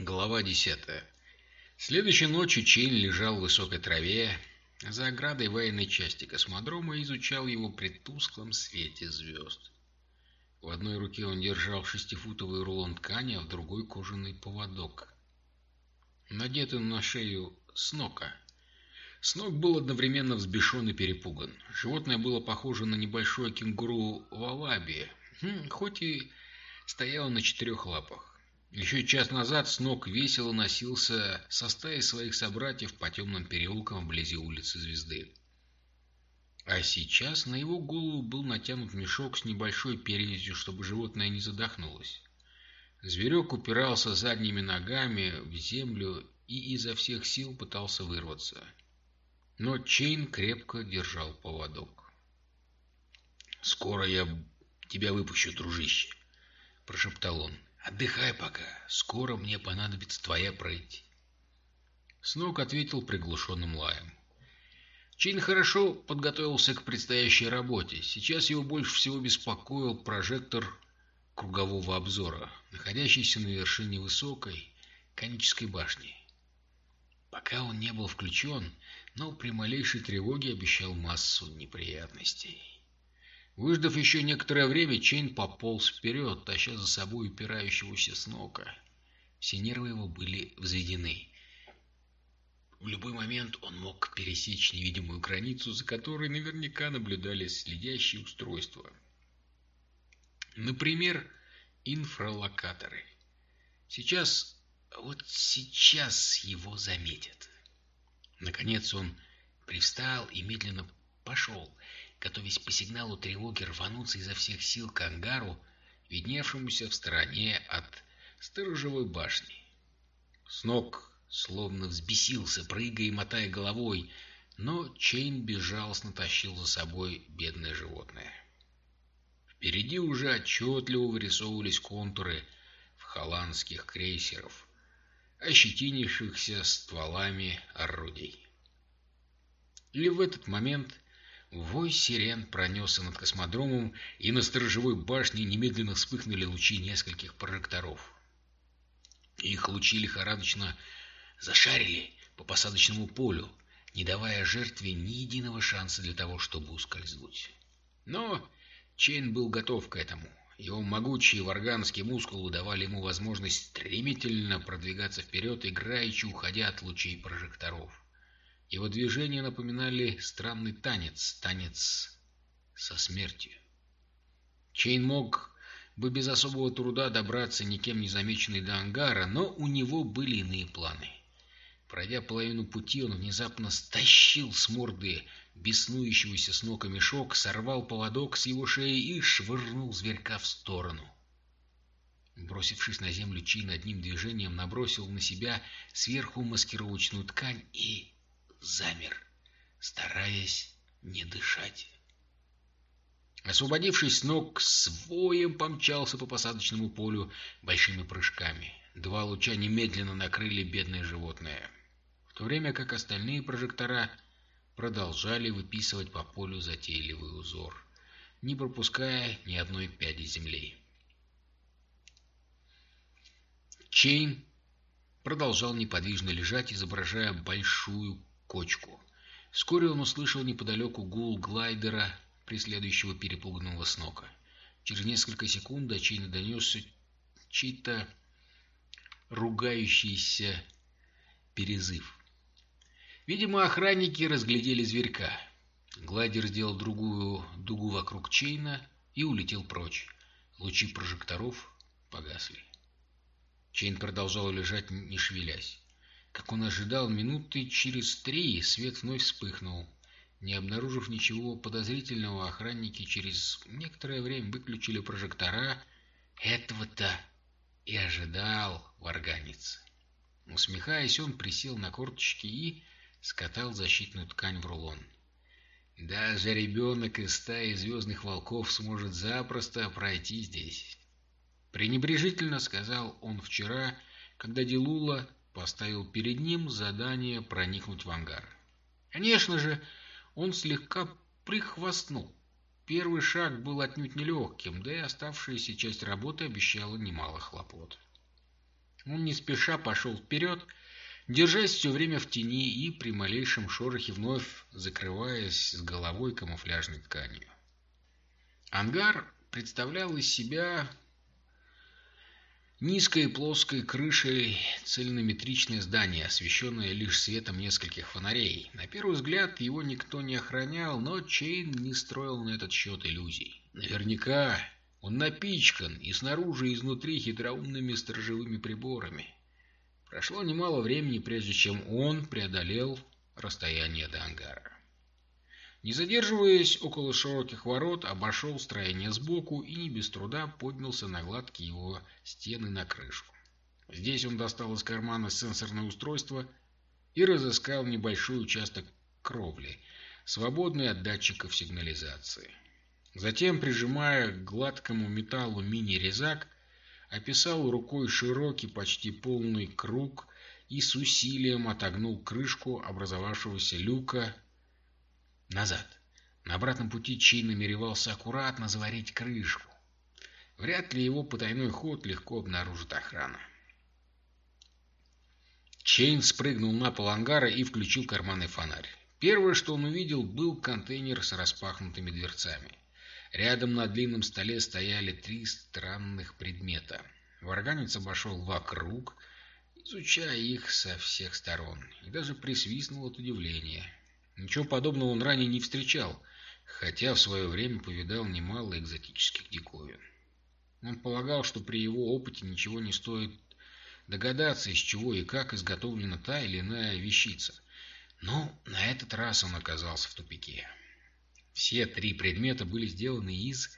Глава десятая. Следующей ночью Чейн лежал в высокой траве за оградой военной части космодрома и изучал его при тусклом свете звезд. В одной руке он держал шестифутовый рулон ткани, а в другой кожаный поводок, надетый на шею снока. Снок был одновременно взбешен и перепуган. Животное было похоже на небольшое кенгуру Валаби, хм, хоть и стояло на четырех лапах. Еще час назад Снок весело носился со стаей своих собратьев по темным переулкам вблизи улицы Звезды. А сейчас на его голову был натянут мешок с небольшой перевязью, чтобы животное не задохнулось. Зверек упирался задними ногами в землю и изо всех сил пытался вырваться. Но Чейн крепко держал поводок. «Скоро я тебя выпущу, дружище», — прошептал он. Отдыхай пока. Скоро мне понадобится твоя прыть. Снок ответил приглушенным лаем. Чин хорошо подготовился к предстоящей работе. Сейчас его больше всего беспокоил прожектор кругового обзора, находящийся на вершине высокой конической башни. Пока он не был включен, но при малейшей тревоге обещал массу неприятностей. Выждав еще некоторое время, Чейн пополз вперед, таща за собой упирающегося снока. Все нервы его были взведены. В любой момент он мог пересечь невидимую границу, за которой наверняка наблюдали следящие устройства. Например, инфралокаторы. Сейчас, вот сейчас его заметят. Наконец он привстал и медленно пошел, готовясь по сигналу тревоги рвануться изо всех сил к ангару, видневшемуся в стороне от сторожевой башни. Снок словно взбесился, прыгая и мотая головой, но Чейн безжалостно тащил за собой бедное животное. Впереди уже отчетливо вырисовывались контуры в холландских крейсеров, ощетинившихся стволами орудий. И в этот момент Вой сирен пронесся над космодромом, и на сторожевой башне немедленно вспыхнули лучи нескольких прожекторов. Их лучи лихорадочно зашарили по посадочному полю, не давая жертве ни единого шанса для того, чтобы ускользнуть. Но Чейн был готов к этому. Его могучие варганские мускулы давали ему возможность стремительно продвигаться вперед, играючи уходя от лучей прожекторов. Его движения напоминали странный танец, танец со смертью. Чейн мог бы без особого труда добраться никем не замеченный до ангара, но у него были иные планы. Пройдя половину пути, он внезапно стащил с морды беснующегося с ног мешок, сорвал поводок с его шеи и швырнул зверька в сторону. Бросившись на землю, Чейн одним движением набросил на себя сверху маскировочную ткань и замер, стараясь не дышать. Освободившись с ног, с воем помчался по посадочному полю большими прыжками. Два луча немедленно накрыли бедное животное, в то время как остальные прожектора продолжали выписывать по полю затейливый узор, не пропуская ни одной пяди земли. Чейн продолжал неподвижно лежать, изображая большую кочку. Вскоре он услышал неподалеку гул глайдера, преследующего перепуганного снока. Через несколько секунд до Чейна донесся чей-то ругающийся перезыв. Видимо, охранники разглядели зверька. Глайдер сделал другую дугу вокруг Чейна и улетел прочь. Лучи прожекторов погасли. Чейн продолжал лежать, не шевелясь. Как он ожидал, минуты через три свет вновь вспыхнул. Не обнаружив ничего подозрительного, охранники через некоторое время выключили прожектора. Этого-то и ожидал варганец. Усмехаясь, он присел на корточки и скатал защитную ткань в рулон. Даже ребенок из стаи звездных волков сможет запросто пройти здесь. Пренебрежительно сказал он вчера, когда Дилула поставил перед ним задание проникнуть в ангар. Конечно же, он слегка прихвастнул. Первый шаг был отнюдь нелегким, да и оставшаяся часть работы обещала немало хлопот. Он не спеша пошел вперед, держась все время в тени и при малейшем шорохе вновь закрываясь с головой камуфляжной тканью. Ангар представлял из себя низкой плоской крышей цельнометричное здание, освещенное лишь светом нескольких фонарей. На первый взгляд его никто не охранял, но Чейн не строил на этот счет иллюзий. Наверняка он напичкан и снаружи, и изнутри хитроумными сторожевыми приборами. Прошло немало времени, прежде чем он преодолел расстояние до ангара. Не задерживаясь около широких ворот, обошел строение сбоку и не без труда поднялся на гладкие его стены на крышу. Здесь он достал из кармана сенсорное устройство и разыскал небольшой участок кровли, свободный от датчиков сигнализации. Затем, прижимая к гладкому металлу мини-резак, описал рукой широкий, почти полный круг и с усилием отогнул крышку образовавшегося люка назад. На обратном пути Чей намеревался аккуратно заварить крышку. Вряд ли его потайной ход легко обнаружит охрана. Чейн спрыгнул на пол ангара и включил карманный фонарь. Первое, что он увидел, был контейнер с распахнутыми дверцами. Рядом на длинном столе стояли три странных предмета. Варганец обошел вокруг, изучая их со всех сторон, и даже присвистнул от удивления. Ничего подобного он ранее не встречал, хотя в свое время повидал немало экзотических диковин. Он полагал, что при его опыте ничего не стоит догадаться, из чего и как изготовлена та или иная вещица. Но на этот раз он оказался в тупике. Все три предмета были сделаны из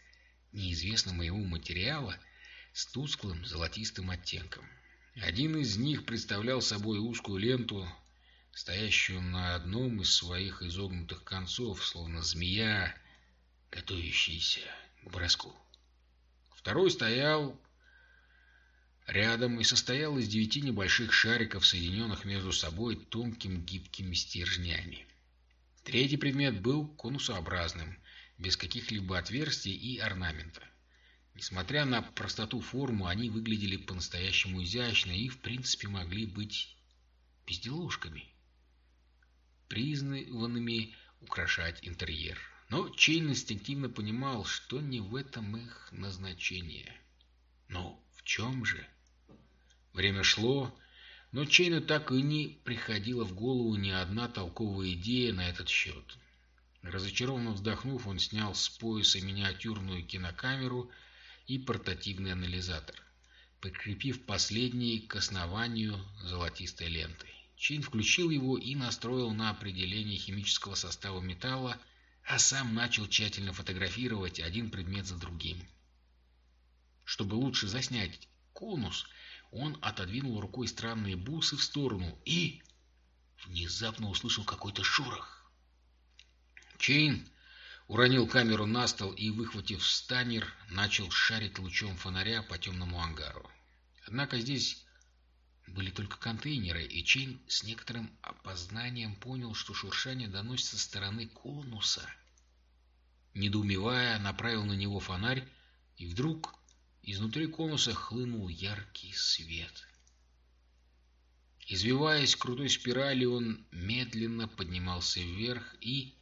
неизвестного ему материала с тусклым золотистым оттенком. Один из них представлял собой узкую ленту, стоящую на одном из своих изогнутых концов, словно змея, готовящаяся к броску. Второй стоял рядом и состоял из девяти небольших шариков, соединенных между собой тонкими гибкими стержнями. Третий предмет был конусообразным, без каких-либо отверстий и орнамента. Несмотря на простоту формы, они выглядели по-настоящему изящно и, в принципе, могли быть безделушками, призванными украшать интерьер. Но Чейн инстинктивно понимал, что не в этом их назначение. Но в чем же? Время шло, но Чейну так и не приходила в голову ни одна толковая идея на этот счет. Разочарованно вздохнув, он снял с пояса миниатюрную кинокамеру и портативный анализатор, прикрепив последний к основанию золотистой лентой. Чейн включил его и настроил на определение химического состава металла, а сам начал тщательно фотографировать один предмет за другим. Чтобы лучше заснять конус, он отодвинул рукой странные бусы в сторону и... внезапно услышал какой-то шорох. Чейн уронил камеру на стол и, выхватив станер, начал шарить лучом фонаря по темному ангару. Однако здесь были только контейнеры, и Чейн с некоторым опозданием понял, что шуршание доносится со стороны конуса. Недоумевая, направил на него фонарь, и вдруг Изнутри конуса хлынул яркий свет. Извиваясь крутой спирали, он медленно поднимался вверх и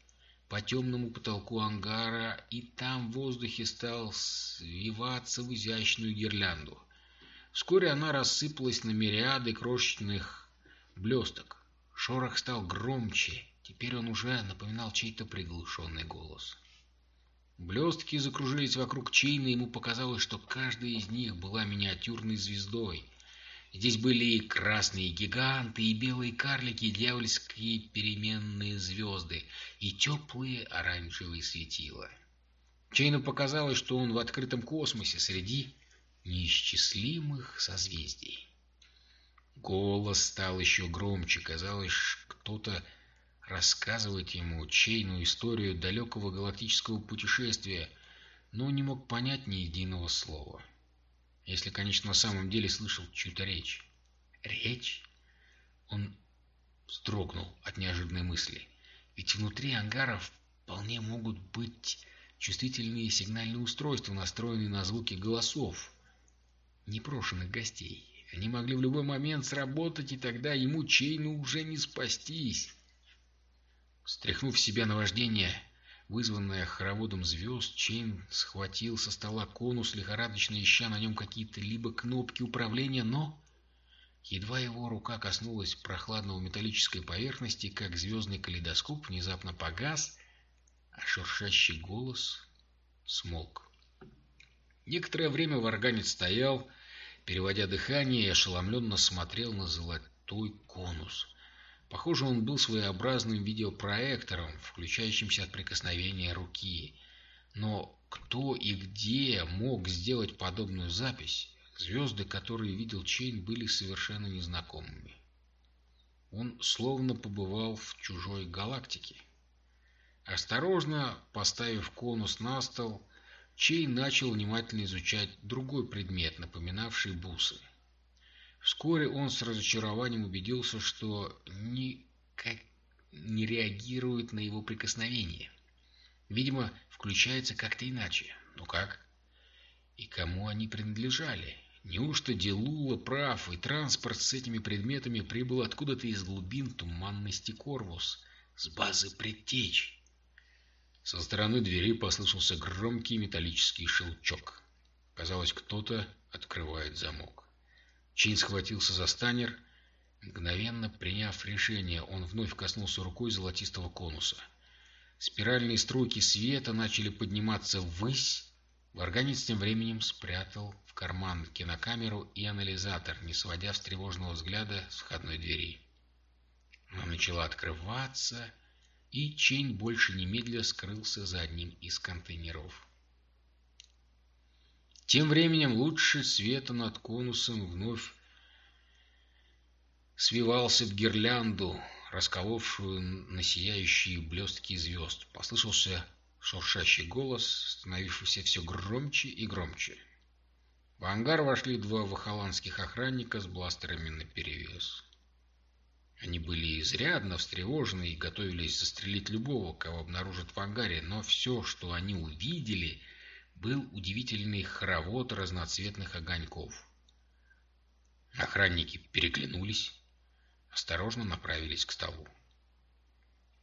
по темному потолку ангара, и там в воздухе стал свиваться в изящную гирлянду. Вскоре она рассыпалась на мириады крошечных блесток. Шорох стал громче, теперь он уже напоминал чей-то приглушенный голос. Блестки закружились вокруг Чейна, ему показалось, что каждая из них была миниатюрной звездой. Здесь были и красные гиганты, и белые карлики, и дьявольские переменные звезды, и теплые оранжевые светила. Чейну показалось, что он в открытом космосе среди неисчислимых созвездий. Голос стал еще громче, казалось, кто-то рассказывать ему чейную историю далекого галактического путешествия, но не мог понять ни единого слова. Если, конечно, на самом деле слышал чью-то речь. Речь? Он вздрогнул от неожиданной мысли. Ведь внутри ангаров вполне могут быть чувствительные сигнальные устройства, настроенные на звуки голосов непрошенных гостей. Они могли в любой момент сработать, и тогда ему Чейну уже не спастись. Стряхнув с себя наваждение, вызванное хороводом звезд, Чейн схватил со стола конус, лихорадочно ища на нем какие-то либо кнопки управления, но... Едва его рука коснулась прохладного металлической поверхности, как звездный калейдоскоп внезапно погас, а шуршащий голос смолк. Некоторое время варганец стоял, переводя дыхание, и ошеломленно смотрел на золотой конус. Похоже, он был своеобразным видеопроектором, включающимся от прикосновения руки. Но кто и где мог сделать подобную запись? Звезды, которые видел Чейн, были совершенно незнакомыми. Он словно побывал в чужой галактике. Осторожно поставив конус на стол, Чейн начал внимательно изучать другой предмет, напоминавший бусы. Вскоре он с разочарованием убедился, что никак не реагирует на его прикосновение. Видимо, включается как-то иначе. Ну как? И кому они принадлежали? Неужто Делула прав, и транспорт с этими предметами прибыл откуда-то из глубин туманности Корвус, с базы предтеч? Со стороны двери послышался громкий металлический щелчок. Казалось, кто-то открывает замок. Чин схватился за станер. Мгновенно приняв решение, он вновь коснулся рукой золотистого конуса. Спиральные струйки света начали подниматься ввысь. Варганец тем временем спрятал в карман кинокамеру и анализатор, не сводя встревоженного взгляда с входной двери. Она начала открываться, и Чейн больше немедля скрылся за одним из контейнеров. Тем временем лучший света над конусом вновь свивался в гирлянду, расколовшую на сияющие блестки звезд. Послышался шуршащий голос, становившийся все громче и громче. В ангар вошли два вахоландских охранника с бластерами наперевес. Они были изрядно встревожены и готовились застрелить любого, кого обнаружат в ангаре, но все, что они увидели, был удивительный хоровод разноцветных огоньков. Охранники переглянулись, осторожно направились к столу.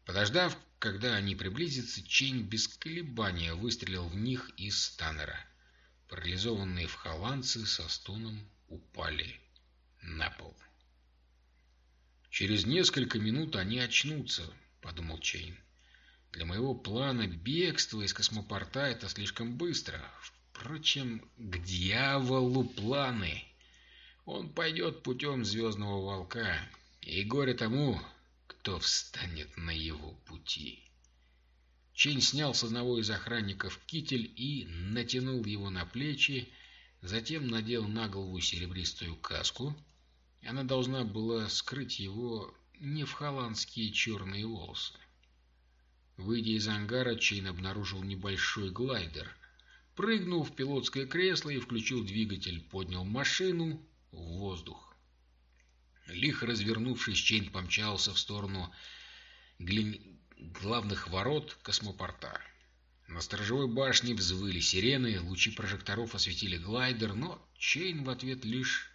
Подождав, когда они приблизятся, Чейн без колебания выстрелил в них из станера. Парализованные вхолландцы со стоном упали на пол. «Через несколько минут они очнутся», — подумал Чейн. «Для моего плана бегства из космопорта это слишком быстро. Впрочем, к дьяволу планы. Он пойдет путем звездного волка, и горе тому, кто встанет на его пути». Чейн снял с одного из охранников китель и натянул его на плечи, затем надел на голову серебристую каску — она должна была скрыть его не вхолландские черные волосы. Выйдя из ангара, Чейн обнаружил небольшой глайдер. Прыгнул в пилотское кресло и включил двигатель, поднял машину в воздух. Лихо развернувшись, Чейн помчался в сторону главных ворот космопорта. На сторожевой башне взвыли сирены, лучи прожекторов осветили глайдер, но Чейн в ответ лишь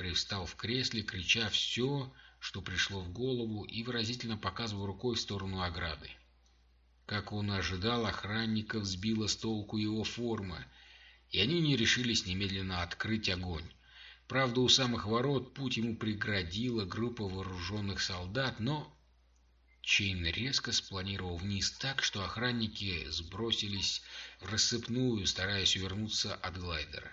привстал в кресле, крича все, что пришло в голову, и выразительно показывал рукой в сторону ограды. Как он ожидал, охранников сбила с толку его форма, и они не решились немедленно открыть огонь. Правда, у самых ворот путь ему преградила группа вооруженных солдат, но Чейн резко спланировал вниз так, что охранники сбросились в рассыпную, стараясь увернуться от глайдера.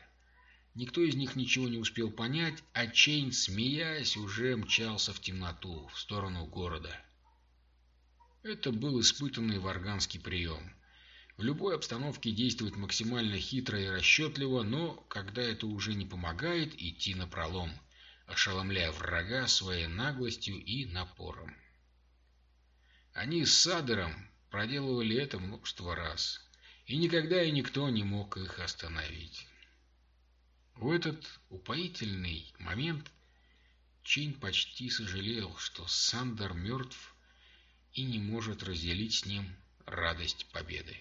Никто из них ничего не успел понять, а Чейн, смеясь, уже мчался в темноту, в сторону города. Это был испытанный варганский прием. В любой обстановке действовать максимально хитро и расчетливо, но, когда это уже не помогает, идти на пролом, ошеломляя врага своей наглостью и напором. Они с Садером проделывали это множество раз, и никогда и никто не мог их остановить. В этот упоительный момент Чин почти сожалел, что Сандер мертв и не может разделить с ним радость победы.